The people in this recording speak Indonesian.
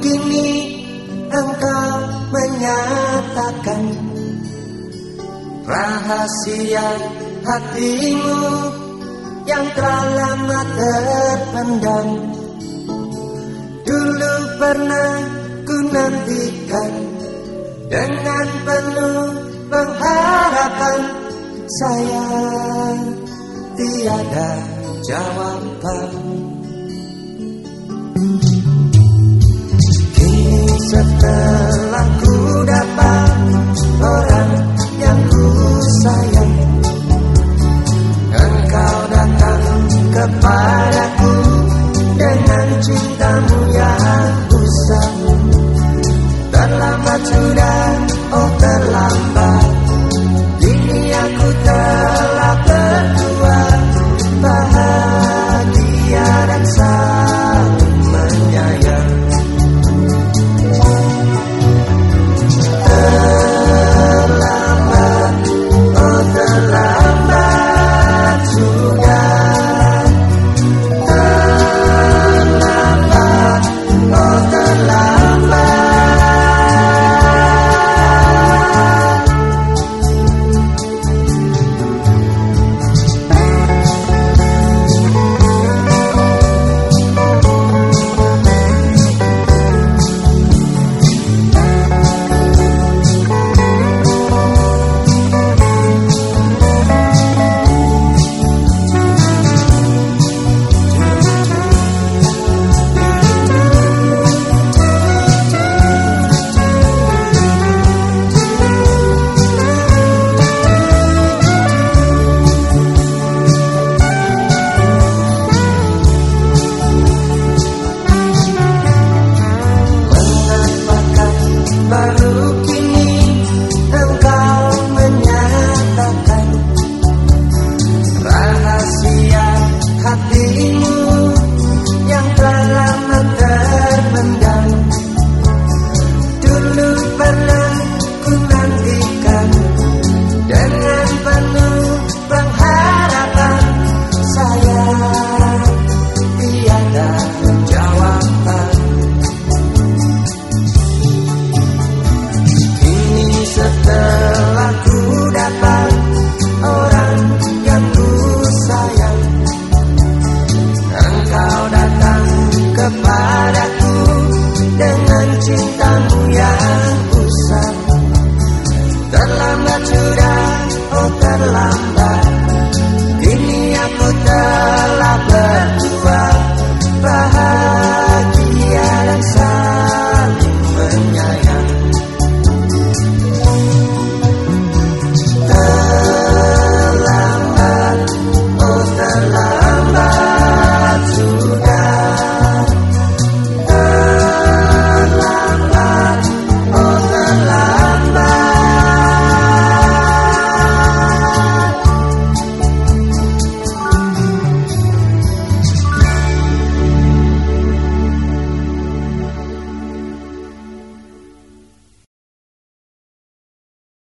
kini engkau menyatakan rahasia hatimu yang telah lama terpendam. Dulu pernah ku nantikan dengan penuh pengharapan sayang tiada jawaban. yourself down.